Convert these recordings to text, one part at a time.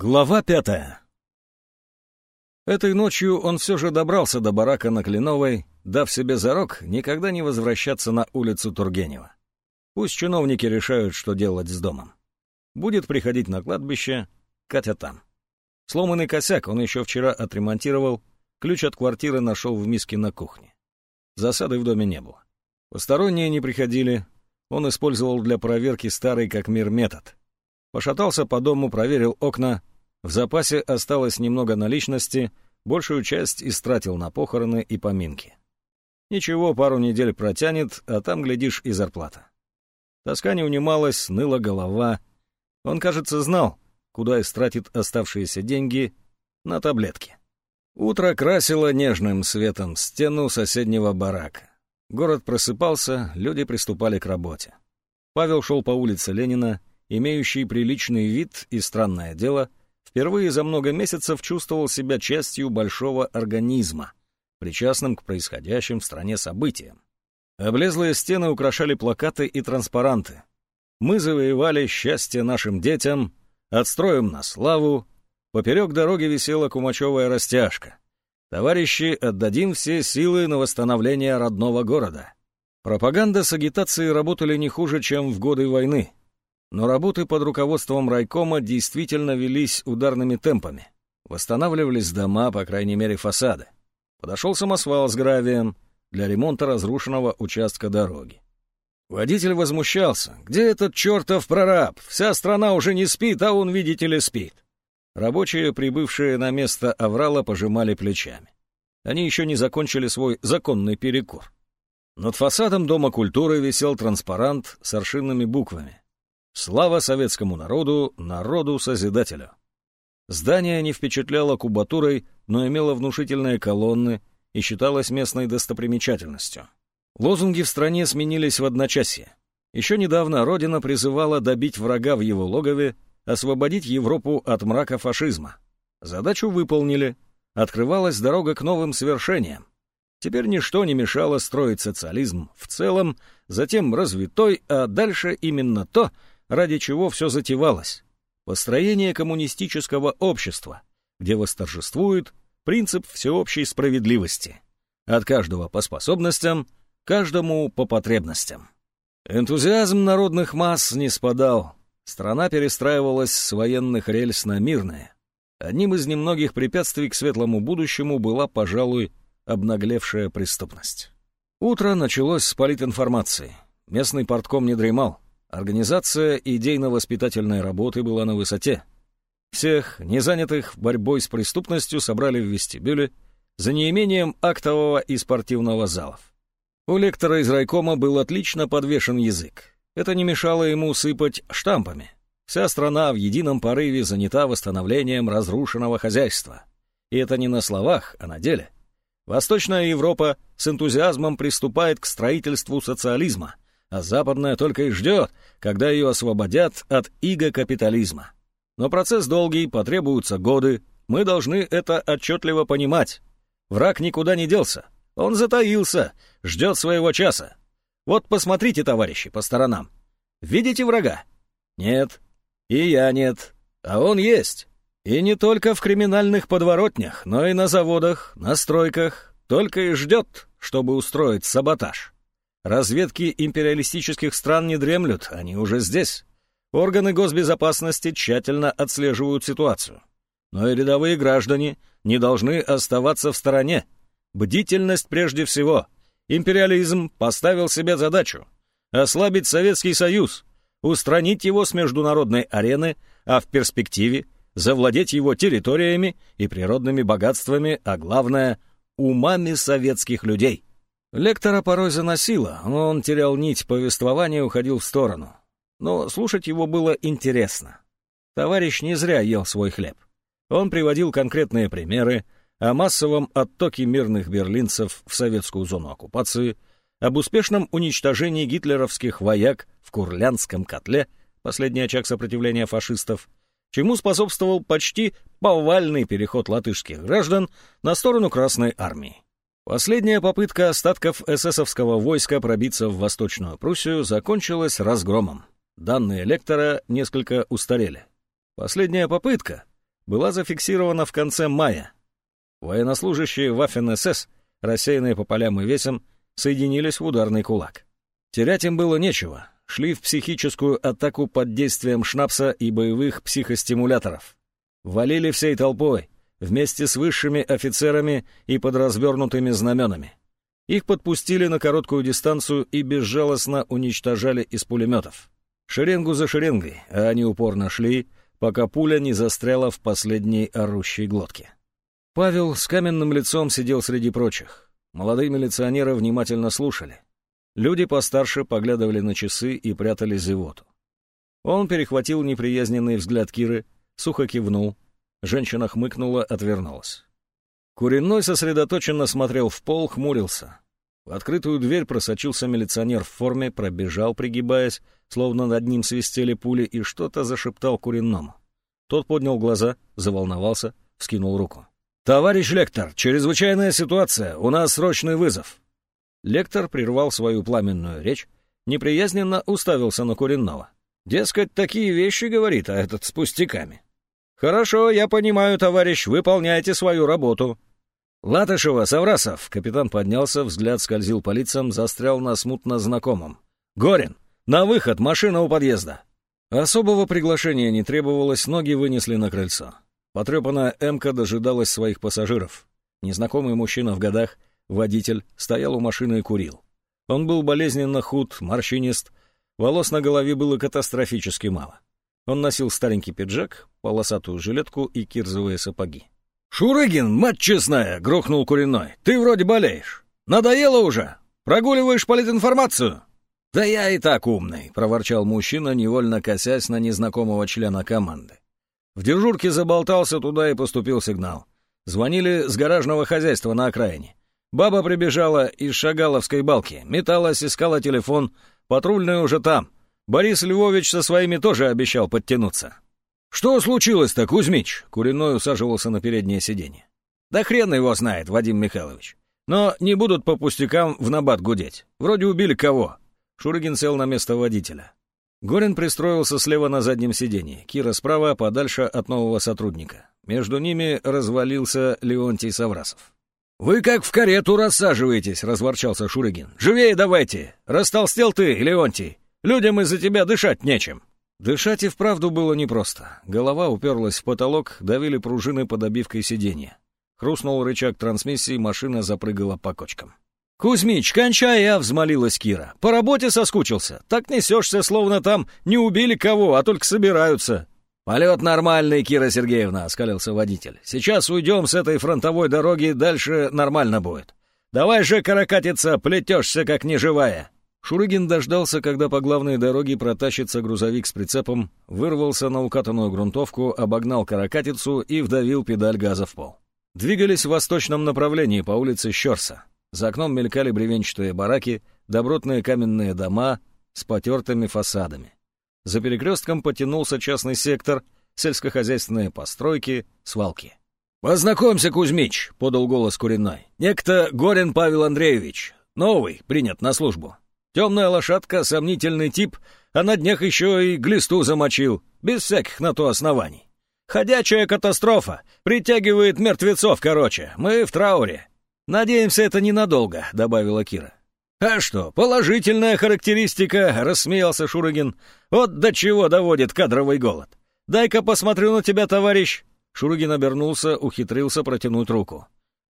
Глава пятая. Этой ночью он все же добрался до барака на Кленовой, дав себе зарок никогда не возвращаться на улицу Тургенева. Пусть чиновники решают, что делать с домом. Будет приходить на кладбище, Катя там. Сломанный косяк он еще вчера отремонтировал, ключ от квартиры нашел в миске на кухне. Засады в доме не было. Посторонние не приходили, он использовал для проверки старый как мир метод. Пошатался по дому, проверил окна. В запасе осталось немного наличности, большую часть истратил на похороны и поминки. Ничего, пару недель протянет, а там, глядишь, и зарплата. Тоска не унималась, ныла голова. Он, кажется, знал, куда истратит оставшиеся деньги на таблетки. Утро красило нежным светом стену соседнего барака. Город просыпался, люди приступали к работе. Павел шел по улице Ленина, имеющий приличный вид и странное дело, впервые за много месяцев чувствовал себя частью большого организма, причастным к происходящим в стране событиям. Облезлые стены украшали плакаты и транспаранты. «Мы завоевали счастье нашим детям», «Отстроим на славу», поперек дороги висела кумачевая растяжка. «Товарищи, отдадим все силы на восстановление родного города». Пропаганда с агитацией работали не хуже, чем в годы войны. Но работы под руководством райкома действительно велись ударными темпами. Восстанавливались дома, по крайней мере, фасады. Подошел самосвал с гравием для ремонта разрушенного участка дороги. Водитель возмущался. «Где этот чертов прораб? Вся страна уже не спит, а он, видите ли, спит». Рабочие, прибывшие на место Аврала, пожимали плечами. Они еще не закончили свой законный перекур. Над фасадом Дома культуры висел транспарант с аршинными буквами. Слава советскому народу, народу-созидателю. Здание не впечатляло кубатурой, но имело внушительные колонны и считалось местной достопримечательностью. Лозунги в стране сменились в одночасье. Еще недавно Родина призывала добить врага в его логове, освободить Европу от мрака фашизма. Задачу выполнили. Открывалась дорога к новым свершениям. Теперь ничто не мешало строить социализм в целом, затем развитой, а дальше именно то — ради чего все затевалось. Построение коммунистического общества, где восторжествует принцип всеобщей справедливости. От каждого по способностям, каждому по потребностям. Энтузиазм народных масс не спадал. Страна перестраивалась с военных рельс на мирные. Одним из немногих препятствий к светлому будущему была, пожалуй, обнаглевшая преступность. Утро началось с политинформации. Местный портком не дремал. Организация идейно-воспитательной работы была на высоте. Всех, не занятых борьбой с преступностью, собрали в вестибюле за неимением актового и спортивного залов. У лектора из райкома был отлично подвешен язык. Это не мешало ему сыпать штампами. Вся страна в едином порыве занята восстановлением разрушенного хозяйства. И это не на словах, а на деле. Восточная Европа с энтузиазмом приступает к строительству социализма — а западная только и ждет, когда ее освободят от иго капитализма. Но процесс долгий, потребуются годы, мы должны это отчетливо понимать. Враг никуда не делся, он затаился, ждет своего часа. Вот посмотрите, товарищи, по сторонам. Видите врага? Нет. И я нет. А он есть. И не только в криминальных подворотнях, но и на заводах, на стройках. Только и ждет, чтобы устроить саботаж. Разведки империалистических стран не дремлют, они уже здесь. Органы госбезопасности тщательно отслеживают ситуацию. Но и рядовые граждане не должны оставаться в стороне. Бдительность прежде всего. Империализм поставил себе задачу ослабить Советский Союз, устранить его с международной арены, а в перспективе завладеть его территориями и природными богатствами, а главное — умами советских людей. Лектора порой заносило, но он терял нить повествования и уходил в сторону. Но слушать его было интересно. Товарищ не зря ел свой хлеб. Он приводил конкретные примеры о массовом оттоке мирных берлинцев в советскую зону оккупации, об успешном уничтожении гитлеровских вояк в Курлянском котле, последний очаг сопротивления фашистов, чему способствовал почти повальный переход латышских граждан на сторону Красной армии. Последняя попытка остатков эсэсовского войска пробиться в Восточную Пруссию закончилась разгромом. Данные лектора несколько устарели. Последняя попытка, была зафиксирована в конце мая. Военнослужащие Waffen-СС, рассеянные по полям и весям, соединились в ударный кулак. Терять им было нечего, шли в психическую атаку под действием шнапса и боевых психостимуляторов. Валили всей толпой, вместе с высшими офицерами и под развернутыми знаменами. Их подпустили на короткую дистанцию и безжалостно уничтожали из пулеметов. Шеренгу за шеренгой, а они упорно шли, пока пуля не застряла в последней орущей глотке. Павел с каменным лицом сидел среди прочих. Молодые милиционеры внимательно слушали. Люди постарше поглядывали на часы и прятали зевоту. Он перехватил неприязненный взгляд Киры, сухо кивнул. Женщина хмыкнула, отвернулась. Куриной сосредоточенно смотрел в пол, хмурился. В открытую дверь просочился милиционер в форме, пробежал, пригибаясь, словно над ним свистели пули, и что-то зашептал Куринному. Тот поднял глаза, заволновался, вскинул руку. «Товарищ лектор, чрезвычайная ситуация, у нас срочный вызов». Лектор прервал свою пламенную речь, неприязненно уставился на Куренного. «Дескать, такие вещи, — говорит, — а этот с пустяками». «Хорошо, я понимаю, товарищ, выполняйте свою работу». «Латышева, Саврасов!» — капитан поднялся, взгляд скользил по лицам, застрял на смутно знакомом. «Горин! На выход, машина у подъезда!» Особого приглашения не требовалось, ноги вынесли на крыльцо. Потрепанная «Эмка» дожидалась своих пассажиров. Незнакомый мужчина в годах, водитель, стоял у машины и курил. Он был болезненно худ, морщинист, волос на голове было катастрофически мало. Он носил старенький пиджак, полосатую жилетку и кирзовые сапоги. «Шурыгин, мать честная!» — грохнул Куриной. «Ты вроде болеешь. Надоело уже? Прогуливаешь политинформацию?» «Да я и так умный», — проворчал мужчина, невольно косясь на незнакомого члена команды. В дежурке заболтался туда и поступил сигнал. Звонили с гаражного хозяйства на окраине. Баба прибежала из Шагаловской балки, металась, искала телефон. Патрульная уже там. Борис Львович со своими тоже обещал подтянуться. «Что случилось-то, Кузьмич?» Куриной усаживался на переднее сиденье. «Да хрен его знает, Вадим Михайлович. Но не будут по пустякам в набат гудеть. Вроде убили кого». Шурыгин сел на место водителя. Горин пристроился слева на заднем сиденье, Кира справа, подальше от нового сотрудника. Между ними развалился Леонтий Саврасов. «Вы как в карету рассаживаетесь», — разворчался Шурыгин. «Живее давайте! Растолстел ты, Леонтий! Людям из-за тебя дышать нечем!» Дышать и вправду было непросто. Голова уперлась в потолок, давили пружины под обивкой сиденья. Хрустнул рычаг трансмиссии, машина запрыгала по кочкам. «Кузьмич, кончай, а!» — взмолилась Кира. «По работе соскучился. Так несешься, словно там не убили кого, а только собираются». «Полет нормальный, Кира Сергеевна», — оскалился водитель. «Сейчас уйдем с этой фронтовой дороги, дальше нормально будет. Давай же каракатиться, плетешься, как неживая». Шурыгин дождался, когда по главной дороге протащится грузовик с прицепом, вырвался на укатанную грунтовку, обогнал каракатицу и вдавил педаль газа в пол. Двигались в восточном направлении по улице Щерса. За окном мелькали бревенчатые бараки, добротные каменные дома с потертыми фасадами. За перекрестком потянулся частный сектор, сельскохозяйственные постройки, свалки. «Познакомься, Кузьмич», — подал голос Куриной. «Некто Горин Павел Андреевич. Новый, принят на службу. Темная лошадка, сомнительный тип, а на днях еще и глисту замочил, без всяких на то оснований. Ходячая катастрофа, притягивает мертвецов, короче. Мы в трауре. Надеемся, это ненадолго, добавила Кира. «А что, положительная характеристика», — рассмеялся Шурыгин. «Вот до чего доводит кадровый голод. Дай-ка посмотрю на тебя, товарищ». Шурыгин обернулся, ухитрился протянуть руку.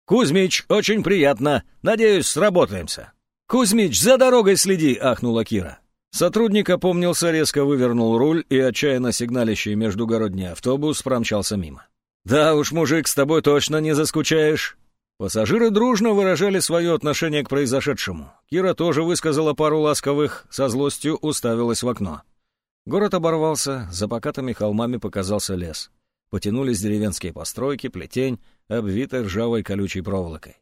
«Кузьмич, очень приятно. Надеюсь, сработаемся». «Кузьмич, за дорогой следи!» — ахнула Кира. Сотрудник опомнился, резко вывернул руль, и отчаянно сигналящий междугородний автобус промчался мимо. «Да уж, мужик, с тобой точно не заскучаешь!» Пассажиры дружно выражали свое отношение к произошедшему. Кира тоже высказала пару ласковых, со злостью уставилась в окно. Город оборвался, за покатыми холмами показался лес. Потянулись деревенские постройки, плетень, обвитая ржавой колючей проволокой.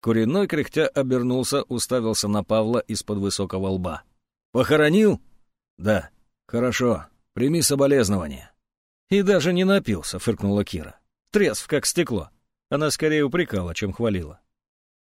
Куриной кряхтя обернулся, уставился на Павла из-под высокого лба. «Похоронил?» «Да». «Хорошо. Прими соболезнования». «И даже не напился», — фыркнула Кира. «Трезв, как стекло». Она скорее упрекала, чем хвалила.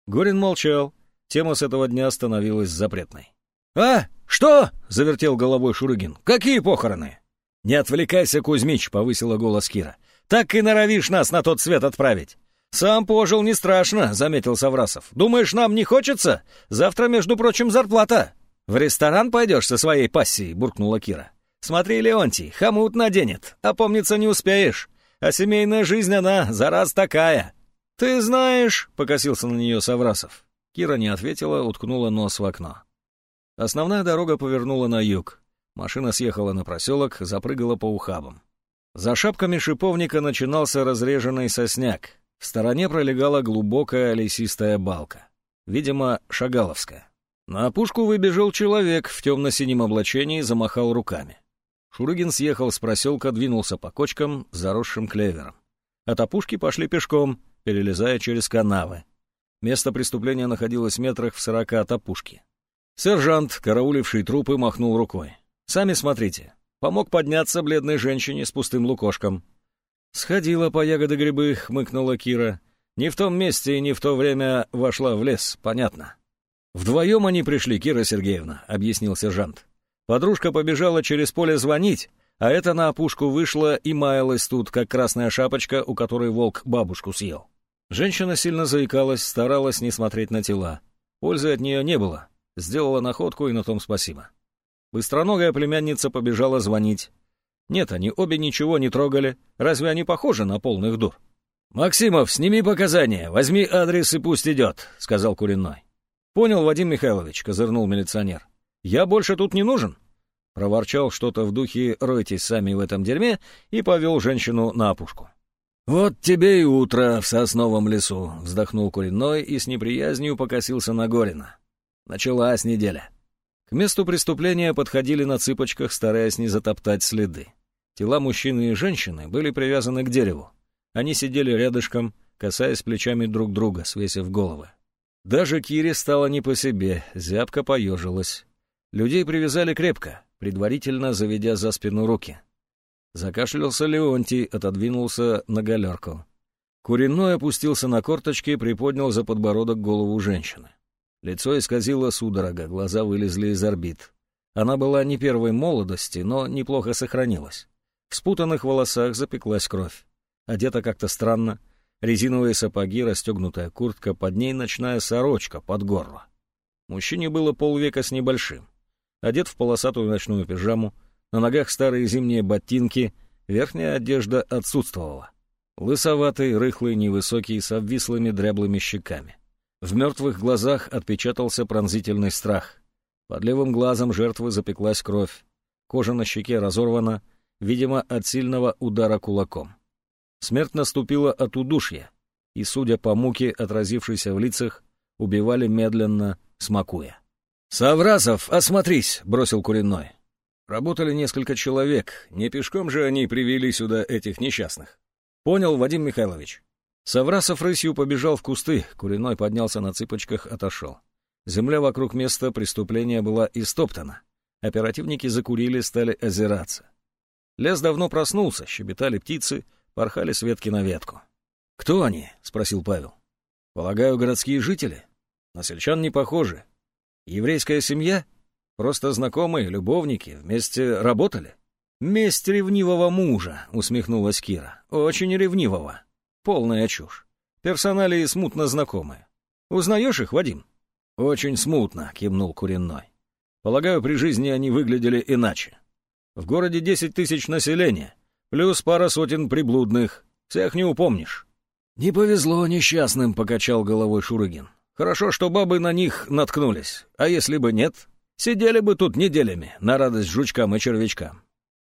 Горин молчал. Тема с этого дня становилась запретной. «А? Что?» — завертел головой Шурыгин. «Какие похороны?» «Не отвлекайся, Кузьмич», — повысила голос Кира. Так и норовишь нас на тот свет отправить. «Сам пожил не страшно», — заметил Саврасов. «Думаешь, нам не хочется? Завтра, между прочим, зарплата». «В ресторан пойдешь со своей пассией», — буркнула Кира. «Смотри, Леонтий, хомут наденет, а помниться не успеешь. А семейная жизнь, она, за раз такая». «Ты знаешь», — покосился на нее Саврасов. Кира не ответила, уткнула нос в окно. Основная дорога повернула на юг. Машина съехала на проселок, запрыгала по ухабам. За шапками шиповника начинался разреженный сосняк. В стороне пролегала глубокая лесистая балка. Видимо, шагаловская. На опушку выбежал человек в темно-синем облачении и замахал руками. Шурыгин съехал с проселка, двинулся по кочкам, заросшим клевером. От опушки пошли пешком, перелезая через канавы. Место преступления находилось метрах в сорока от опушки. Сержант, карауливший трупы, махнул рукой. «Сами смотрите». Помог подняться бледной женщине с пустым лукошком. «Сходила по ягоды-грибы», — хмыкнула Кира. «Не в том месте и не в то время вошла в лес, понятно». «Вдвоем они пришли, Кира Сергеевна», — объяснил сержант. Подружка побежала через поле звонить, а это на опушку вышла и маялась тут, как красная шапочка, у которой волк бабушку съел. Женщина сильно заикалась, старалась не смотреть на тела. Пользы от нее не было. Сделала находку, и на том спасибо. Быстроногая племянница побежала звонить. Нет, они обе ничего не трогали. Разве они похожи на полных дур? «Максимов, сними показания, возьми адрес и пусть идет», — сказал Куриной. «Понял, Вадим Михайлович», — козырнул милиционер. «Я больше тут не нужен?» Проворчал что-то в духе «ройтесь сами в этом дерьме» и повел женщину на опушку. «Вот тебе и утро в сосновом лесу», — вздохнул Куриной и с неприязнью покосился на Горина. Началась неделя. К месту преступления подходили на цыпочках, стараясь не затоптать следы. Тела мужчины и женщины были привязаны к дереву. Они сидели рядышком, касаясь плечами друг друга, свесив головы. Даже Кире стало не по себе, зябко поежилась. Людей привязали крепко, предварительно заведя за спину руки. Закашлялся Леонтий, отодвинулся на галерку. Куриной опустился на корточки и приподнял за подбородок голову женщины. Лицо исказило судорога, глаза вылезли из орбит. Она была не первой молодости, но неплохо сохранилась. В спутанных волосах запеклась кровь. Одета как-то странно. Резиновые сапоги, расстегнутая куртка, под ней ночная сорочка под горло. Мужчине было полвека с небольшим. Одет в полосатую ночную пижаму, на ногах старые зимние ботинки, верхняя одежда отсутствовала. Лысоватый, рыхлый, невысокий, с обвислыми дряблыми щеками. В мертвых глазах отпечатался пронзительный страх. Под левым глазом жертвы запеклась кровь. Кожа на щеке разорвана, видимо, от сильного удара кулаком. Смерть наступила от удушья, и, судя по муке, отразившейся в лицах, убивали медленно, смакуя. «Саврасов, осмотрись!» — бросил Куриной. Работали несколько человек, не пешком же они привели сюда этих несчастных. «Понял, Вадим Михайлович». Саврасов рысью побежал в кусты, Куриной поднялся на цыпочках, отошел. Земля вокруг места преступления была истоптана. Оперативники закурили, стали озираться. Лес давно проснулся, щебетали птицы, порхали с ветки на ветку. «Кто они?» — спросил Павел. «Полагаю, городские жители. На сельчан не похожи. Еврейская семья? Просто знакомые, любовники, вместе работали?» «Месть ревнивого мужа», — усмехнулась Кира. «Очень ревнивого. Полная чушь. Персоналии смутно знакомые. Узнаешь их, Вадим?» «Очень смутно», — кивнул Куренной. «Полагаю, при жизни они выглядели иначе. В городе десять тысяч населения, плюс пара сотен приблудных. Всех не упомнишь». «Не повезло несчастным», — покачал головой Шурыгин. «Хорошо, что бабы на них наткнулись. А если бы нет, сидели бы тут неделями, на радость жучкам и червячкам.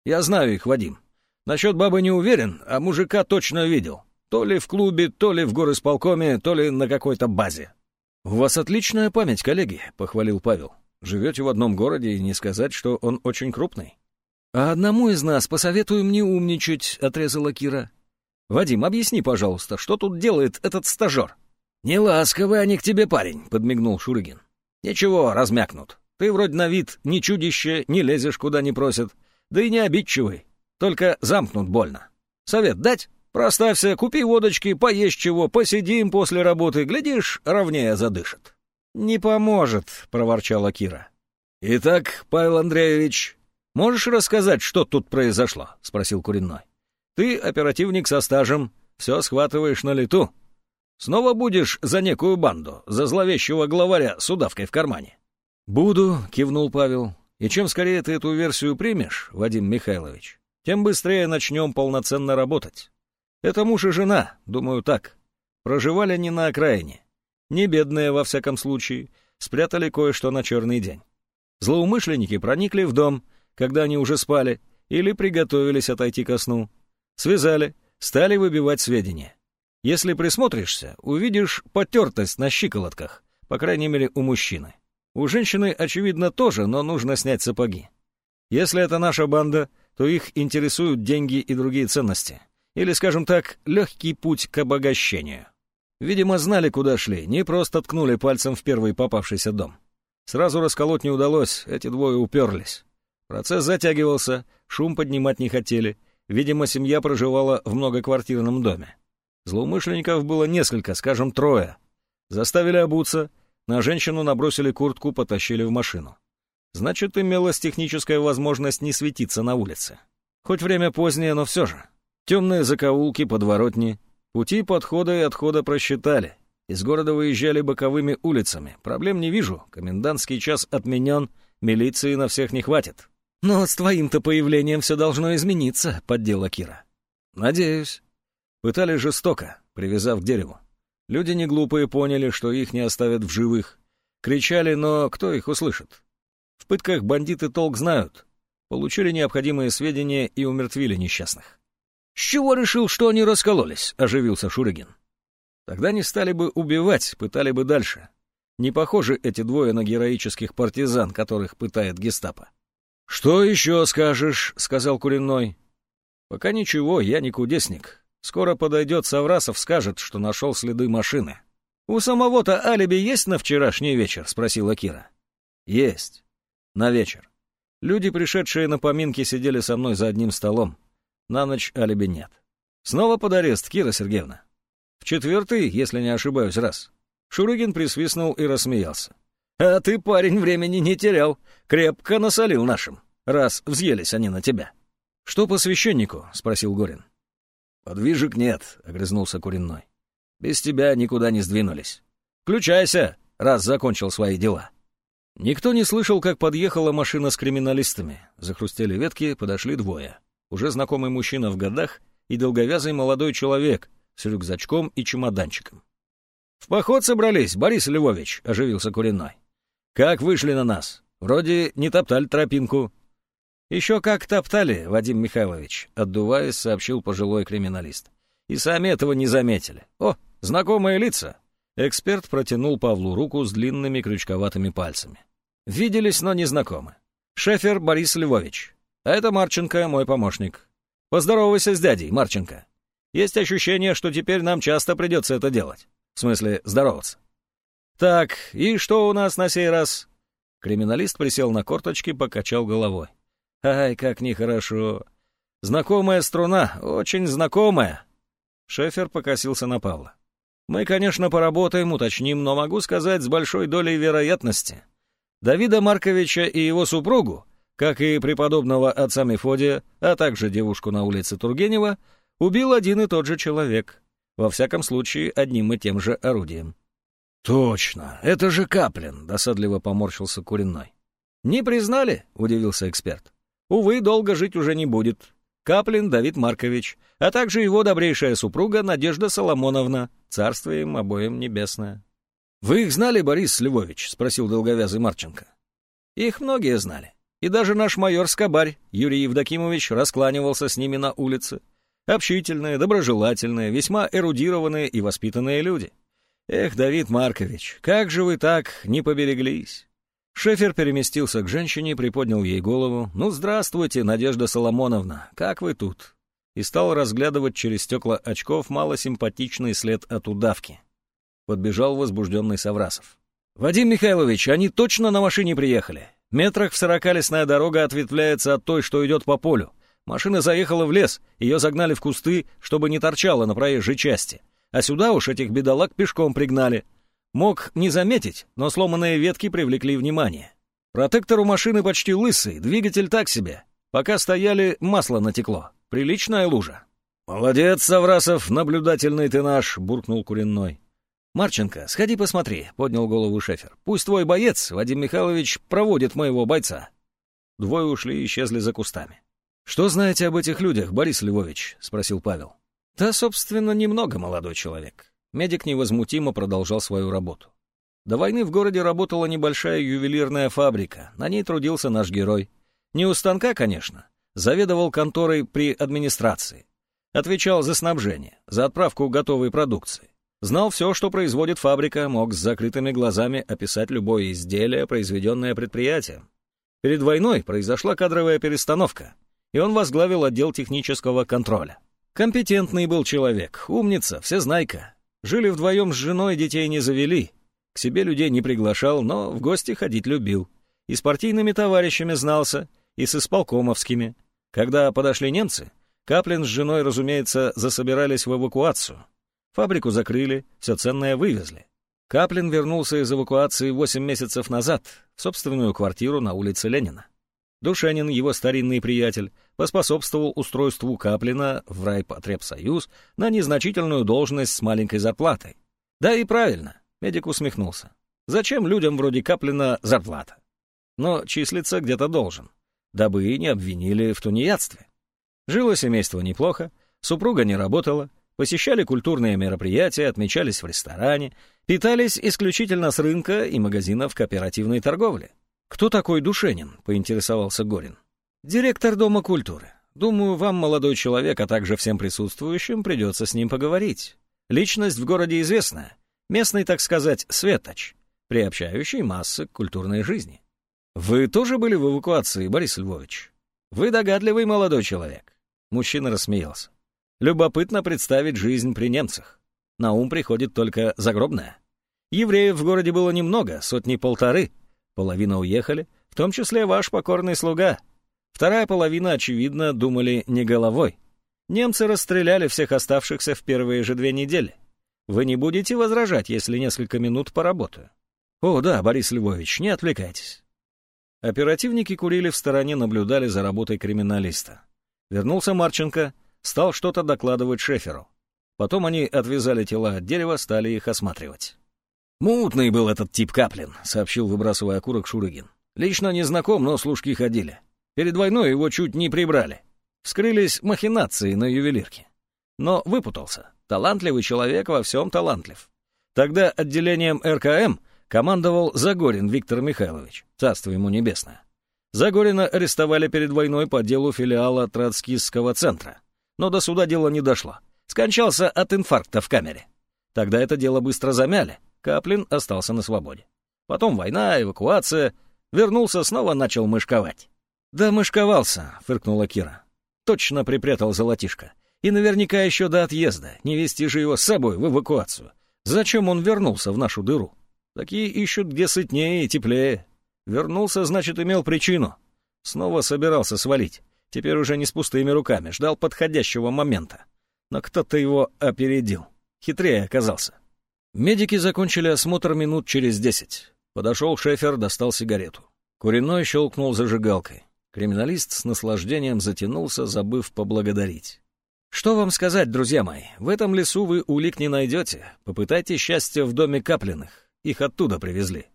Я знаю их, Вадим. Насчет бабы не уверен, а мужика точно видел. То ли в клубе, то ли в горосполкоме, то ли на какой-то базе». «У вас отличная память, коллеги», — похвалил Павел. «Живете в одном городе, и не сказать, что он очень крупный». «А одному из нас посоветуем не умничать», — отрезала Кира. «Вадим, объясни, пожалуйста, что тут делает этот стажер?» «Не ласковый они к тебе, парень», — подмигнул Шурыгин. «Ничего, размякнут. Ты вроде на вид не чудище, не лезешь куда не просят, да и не обидчивый. Только замкнут больно. Совет дать? Проставься, купи водочки, поесть чего, посидим после работы, глядишь, ровнее задышит». «Не поможет», — проворчала Кира. «Итак, Павел Андреевич, «Можешь рассказать, что тут произошло?» — спросил Куриной. Ты оперативник со стажем, все схватываешь на лету. Снова будешь за некую банду, за зловещего главаря с удавкой в кармане?» «Буду», — кивнул Павел. «И чем скорее ты эту версию примешь, Вадим Михайлович, тем быстрее начнем полноценно работать. Это муж и жена, думаю так. Проживали не на окраине. Не бедные, во всяком случае, спрятали кое-что на черный день. Злоумышленники проникли в дом, когда они уже спали, или приготовились отойти ко сну. Связали, стали выбивать сведения. Если присмотришься, увидишь потертость на щиколотках, по крайней мере, у мужчины. У женщины, очевидно, тоже, но нужно снять сапоги. Если это наша банда, то их интересуют деньги и другие ценности. Или, скажем так, легкий путь к обогащению. Видимо, знали, куда шли, не просто ткнули пальцем в первый попавшийся дом. Сразу расколоть не удалось, эти двое уперлись. Процесс затягивался, шум поднимать не хотели. Видимо, семья проживала в многоквартирном доме. Злоумышленников было несколько, скажем, трое. Заставили обуться, на женщину набросили куртку, потащили в машину. Значит, имелась техническая возможность не светиться на улице. Хоть время позднее, но все же. Темные закоулки, подворотни. Пути подхода и отхода просчитали. Из города выезжали боковыми улицами. Проблем не вижу. Комендантский час отменен, милиции на всех не хватит. «Но с твоим-то появлением все должно измениться», — поддела Кира. «Надеюсь». Пытали жестоко, привязав к дереву. Люди не глупые поняли, что их не оставят в живых. Кричали, но кто их услышит? В пытках бандиты толк знают. Получили необходимые сведения и умертвили несчастных. «С чего решил, что они раскололись?» — оживился Шурыгин. «Тогда не стали бы убивать, пытали бы дальше. Не похожи эти двое на героических партизан, которых пытает гестапо». «Что еще скажешь?» — сказал Куриной. «Пока ничего, я не кудесник. Скоро подойдет Саврасов, скажет, что нашел следы машины». «У самого-то алиби есть на вчерашний вечер?» — спросила Кира. «Есть. На вечер. Люди, пришедшие на поминки, сидели со мной за одним столом. На ночь алиби нет. Снова под арест, Кира Сергеевна. В четвертый, если не ошибаюсь, раз». Шурыгин присвистнул и рассмеялся. А ты, парень, времени не терял. Крепко насолил нашим, раз взъелись они на тебя. Что по священнику? — спросил Горин. Подвижек нет, — огрызнулся Куренной. Без тебя никуда не сдвинулись. Включайся, раз закончил свои дела. Никто не слышал, как подъехала машина с криминалистами. Захрустели ветки, подошли двое. Уже знакомый мужчина в годах и долговязый молодой человек с рюкзачком и чемоданчиком. «В поход собрались, Борис Львович», — оживился Куриной. Как вышли на нас? Вроде не топтали тропинку. Еще как топтали, Вадим Михайлович, отдуваясь, сообщил пожилой криминалист. И сами этого не заметили. О, знакомые лица. Эксперт протянул Павлу руку с длинными крючковатыми пальцами. Виделись, но не знакомы. Шефер Борис Львович. А это Марченко, мой помощник. Поздоровайся с дядей, Марченко. Есть ощущение, что теперь нам часто придется это делать. В смысле, здороваться. «Так, и что у нас на сей раз?» Криминалист присел на корточки, покачал головой. «Ай, как нехорошо! Знакомая струна, очень знакомая!» Шефер покосился на Павла. «Мы, конечно, поработаем, уточним, но могу сказать с большой долей вероятности. Давида Марковича и его супругу, как и преподобного отца Мефодия, а также девушку на улице Тургенева, убил один и тот же человек. Во всяком случае, одним и тем же орудием. «Точно, это же Каплин», — досадливо поморщился Куриной. «Не признали?» — удивился эксперт. «Увы, долго жить уже не будет. Каплин Давид Маркович, а также его добрейшая супруга Надежда Соломоновна, царствие им обоим небесное». «Вы их знали, Борис Львович?» — спросил долговязый Марченко. «Их многие знали. И даже наш майор Скобарь, Юрий Евдокимович, раскланивался с ними на улице. Общительные, доброжелательные, весьма эрудированные и воспитанные люди. «Эх, Давид Маркович, как же вы так не побереглись?» Шефер переместился к женщине, приподнял ей голову. «Ну, здравствуйте, Надежда Соломоновна, как вы тут?» И стал разглядывать через стекла очков малосимпатичный след от удавки. Подбежал возбужденный Саврасов. «Вадим Михайлович, они точно на машине приехали. Метрах в сорока лесная дорога ответвляется от той, что идет по полю. Машина заехала в лес, ее загнали в кусты, чтобы не торчала на проезжей части. А сюда уж этих бедолаг пешком пригнали. Мог не заметить, но сломанные ветки привлекли внимание. Протектор у машины почти лысый, двигатель так себе. Пока стояли, масло натекло. Приличная лужа. «Молодец, Саврасов, наблюдательный ты наш!» — буркнул Куренной. «Марченко, сходи посмотри», — поднял голову Шефер. «Пусть твой боец, Вадим Михайлович, проводит моего бойца». Двое ушли и исчезли за кустами. «Что знаете об этих людях, Борис Львович?» — спросил Павел. «Да, собственно, немного, молодой человек». Медик невозмутимо продолжал свою работу. До войны в городе работала небольшая ювелирная фабрика. На ней трудился наш герой. Не у станка, конечно. Заведовал конторой при администрации. Отвечал за снабжение, за отправку готовой продукции. Знал все, что производит фабрика, мог с закрытыми глазами описать любое изделие, произведенное предприятием. Перед войной произошла кадровая перестановка, и он возглавил отдел технического контроля. Компетентный был человек, умница, всезнайка. Жили вдвоем с женой, детей не завели. К себе людей не приглашал, но в гости ходить любил. И с партийными товарищами знался, и с исполкомовскими. Когда подошли немцы, Каплин с женой, разумеется, засобирались в эвакуацию. Фабрику закрыли, все ценное вывезли. Каплин вернулся из эвакуации 8 месяцев назад в собственную квартиру на улице Ленина. Душенин, его старинный приятель, поспособствовал устройству Каплина в райпотребсоюз на незначительную должность с маленькой зарплатой. Да и правильно, медик усмехнулся. Зачем людям вроде Каплина зарплата? Но числиться где-то должен, дабы и не обвинили в тунеядстве. Жило семейство неплохо, супруга не работала, посещали культурные мероприятия, отмечались в ресторане, питались исключительно с рынка и магазинов кооперативной торговли. «Кто такой Душенин?» — поинтересовался Горин. «Директор Дома культуры. Думаю, вам, молодой человек, а также всем присутствующим, придется с ним поговорить. Личность в городе известная. Местный, так сказать, светоч, приобщающий массы к культурной жизни. Вы тоже были в эвакуации, Борис Львович? Вы догадливый молодой человек». Мужчина рассмеялся. Любопытно представить жизнь при немцах. На ум приходит только загробная. Евреев в городе было немного, сотни-полторы. Половина уехали, в том числе ваш покорный слуга. Вторая половина, очевидно, думали не головой. Немцы расстреляли всех оставшихся в первые же две недели. Вы не будете возражать, если несколько минут поработаю? О, да, Борис Львович, не отвлекайтесь. Оперативники курили в стороне, наблюдали за работой криминалиста. Вернулся Марченко — стал что-то докладывать Шеферу. Потом они отвязали тела от дерева, стали их осматривать. «Мутный был этот тип Каплин», — сообщил, выбрасывая окурок Шурыгин. «Лично не знаком, но служки ходили. Перед войной его чуть не прибрали. Вскрылись махинации на ювелирке. Но выпутался. Талантливый человек во всем талантлив. Тогда отделением РКМ командовал Загорин Виктор Михайлович, царство ему небесное. Загорина арестовали перед войной по делу филиала Троцкистского центра но до суда дело не дошло. Скончался от инфаркта в камере. Тогда это дело быстро замяли. Каплин остался на свободе. Потом война, эвакуация. Вернулся, снова начал мышковать. «Да мышковался», — фыркнула Кира. «Точно припрятал золотишко. И наверняка еще до отъезда. Не вести же его с собой в эвакуацию. Зачем он вернулся в нашу дыру? Такие ищут где сытнее и теплее. Вернулся, значит, имел причину. Снова собирался свалить. Теперь уже не с пустыми руками, ждал подходящего момента. Но кто-то его опередил. Хитрее оказался. Медики закончили осмотр минут через десять. Подошел Шефер, достал сигарету. Куриной щелкнул зажигалкой. Криминалист с наслаждением затянулся, забыв поблагодарить. «Что вам сказать, друзья мои? В этом лесу вы улик не найдете. Попытайте счастье в доме Каплиных. Их оттуда привезли.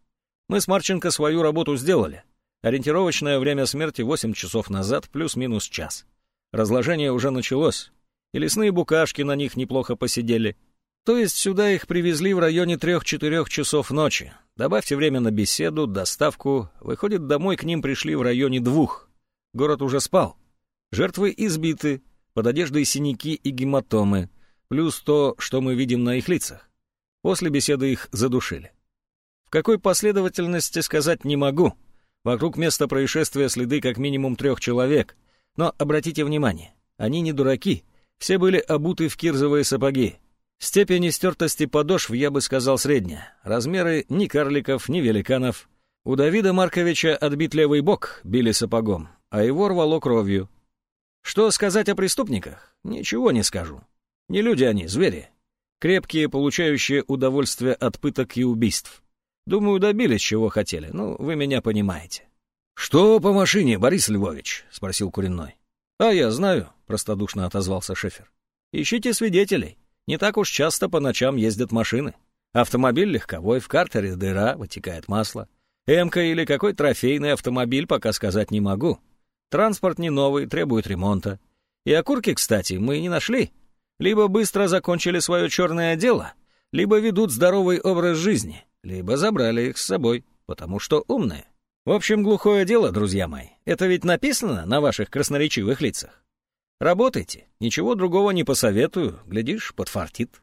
Мы с Марченко свою работу сделали. Ориентировочное время смерти 8 часов назад плюс-минус час. Разложение уже началось, и лесные букашки на них неплохо посидели. То есть сюда их привезли в районе 3-4 часов ночи. Добавьте время на беседу, доставку. Выходит, домой к ним пришли в районе двух. Город уже спал. Жертвы избиты, под одеждой синяки и гематомы, плюс то, что мы видим на их лицах. После беседы их задушили. В какой последовательности сказать не могу — Вокруг места происшествия следы как минимум трех человек. Но обратите внимание, они не дураки. Все были обуты в кирзовые сапоги. Степень истертости подошв, я бы сказал, средняя. Размеры ни карликов, ни великанов. У Давида Марковича отбит левый бок, били сапогом, а его рвало кровью. Что сказать о преступниках? Ничего не скажу. Не люди они, звери. Крепкие, получающие удовольствие от пыток и убийств. Думаю, добились, чего хотели. Ну, вы меня понимаете. «Что по машине, Борис Львович?» — спросил Куриной. «А я знаю», — простодушно отозвался Шефер. Ищите свидетелей. Не так уж часто по ночам ездят машины. Автомобиль легковой, в картере дыра, вытекает масло. Эмка или какой трофейный автомобиль, пока сказать не могу. Транспорт не новый, требует ремонта. И окурки, кстати, мы не нашли. Либо быстро закончили свое черное дело, либо ведут здоровый образ жизни, либо забрали их с собой, потому что умные. В общем, глухое дело, друзья мои. Это ведь написано на ваших красноречивых лицах. Работайте, ничего другого не посоветую, глядишь, подфартит.